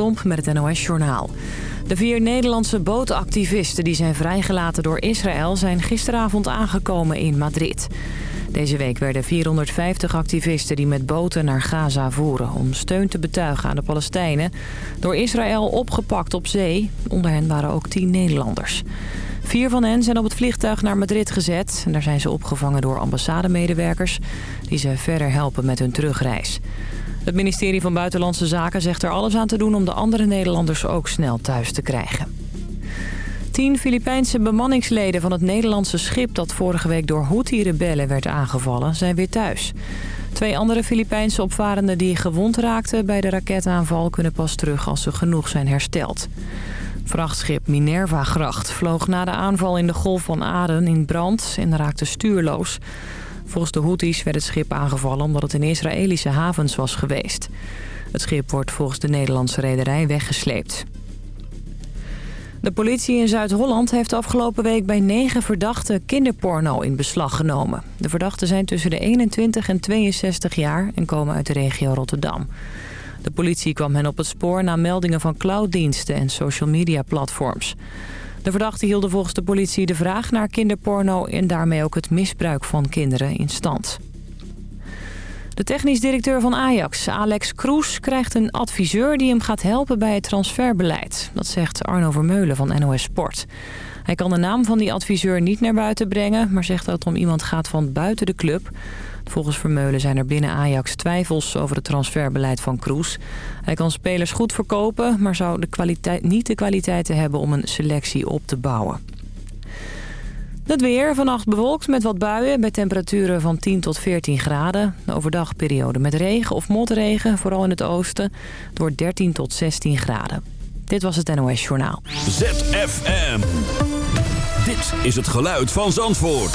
Met het NOS-journaal. De vier Nederlandse bootactivisten die zijn vrijgelaten door Israël... zijn gisteravond aangekomen in Madrid. Deze week werden 450 activisten die met boten naar Gaza voeren... om steun te betuigen aan de Palestijnen... door Israël opgepakt op zee. Onder hen waren ook tien Nederlanders. Vier van hen zijn op het vliegtuig naar Madrid gezet. En daar zijn ze opgevangen door ambassademedewerkers... die ze verder helpen met hun terugreis. Het ministerie van Buitenlandse Zaken zegt er alles aan te doen... om de andere Nederlanders ook snel thuis te krijgen. Tien Filipijnse bemanningsleden van het Nederlandse schip... dat vorige week door Houthi-rebellen werd aangevallen, zijn weer thuis. Twee andere Filipijnse opvarenden die gewond raakten bij de raketaanval... kunnen pas terug als ze genoeg zijn hersteld. Vrachtschip Minerva Gracht vloog na de aanval in de Golf van Aden in brand... en raakte stuurloos. Volgens de Houthis werd het schip aangevallen omdat het in Israëlische havens was geweest. Het schip wordt volgens de Nederlandse rederij weggesleept. De politie in Zuid-Holland heeft afgelopen week bij negen verdachten kinderporno in beslag genomen. De verdachten zijn tussen de 21 en 62 jaar en komen uit de regio Rotterdam. De politie kwam hen op het spoor na meldingen van clouddiensten en social media platforms. De verdachten hielden volgens de politie de vraag naar kinderporno... en daarmee ook het misbruik van kinderen in stand. De technisch directeur van Ajax, Alex Kroes, krijgt een adviseur... die hem gaat helpen bij het transferbeleid. Dat zegt Arno Vermeulen van NOS Sport. Hij kan de naam van die adviseur niet naar buiten brengen... maar zegt dat het om iemand gaat van buiten de club... Volgens Vermeulen zijn er binnen Ajax twijfels over het transferbeleid van Kroes. Hij kan spelers goed verkopen, maar zou de kwaliteit, niet de kwaliteiten hebben om een selectie op te bouwen. Het weer vannacht bewolkt met wat buien bij temperaturen van 10 tot 14 graden. De overdag periode met regen of motregen, vooral in het oosten, door 13 tot 16 graden. Dit was het NOS Journaal. ZFM. Dit is het geluid van Zandvoort.